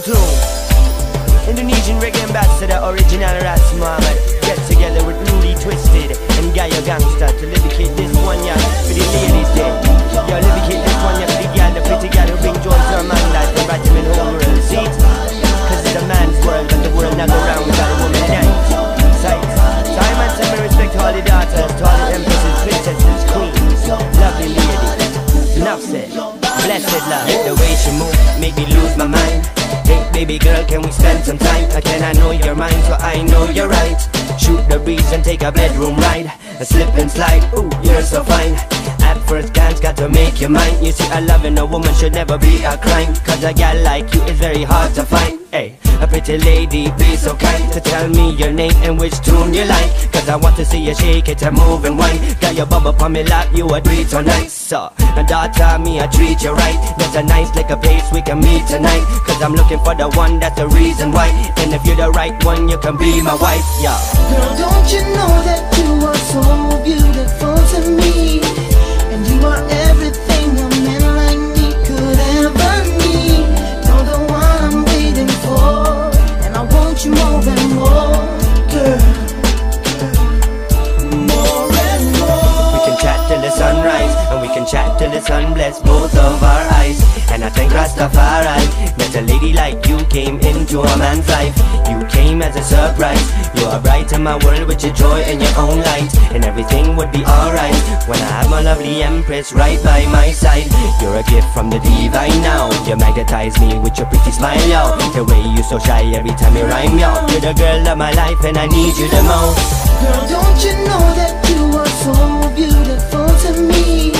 Tune. Indonesian reggae ambassador, original Ras Muhammad. Get together with Rudy Twisted and Gaia Gangster to livicate this one, yeah, for the ladies there. Yo, livicate this one, yeah, for the girl, the pretty girl who bring joy to her man life and right him in whole world. See? Cause it's a man's world, but the world not go round without a woman night. Sight. So I man say me respect all the daughters, to all the empresses, princesses, queens, lovely ladies. Enough said. Blessed love. The way she move make me lose my mind. Baby girl, can we spend some time? Can I know your mind so I know you're right? Shoot the breeze and take a bedroom ride. A slip and slide, ooh, you're so fine. At first glance, got to make you mine. You see, a loving a woman should never be a crime. Cause a gal like you is very hard to find. Hey, a pretty lady, be so kind to tell me your name and which tune you like. Cause I want to see you shake it and move and whine. Got your up on me lap, you a it so nice. So, and daughter, me, I treat you right. There's a nice a place we can meet tonight. Cause I'm looking for the one that's the reason why. And if you're the right one, you can be my wife, yeah. Girl, don't you know that you are so beautiful to me? Till the sun bless both of our eyes. And I thank Rastafari that a lady like you came into a man's life. You came as a surprise. You are bright in my world with your joy and your own light, and everything would be alright when I have my lovely empress right by my side. You're a gift from the divine now. You magnetize me with your pretty smile, yo. The way you so shy every time you rhyme, yo. You're the girl of my life, and I need you the most. Girl, don't you know that you are so beautiful to me?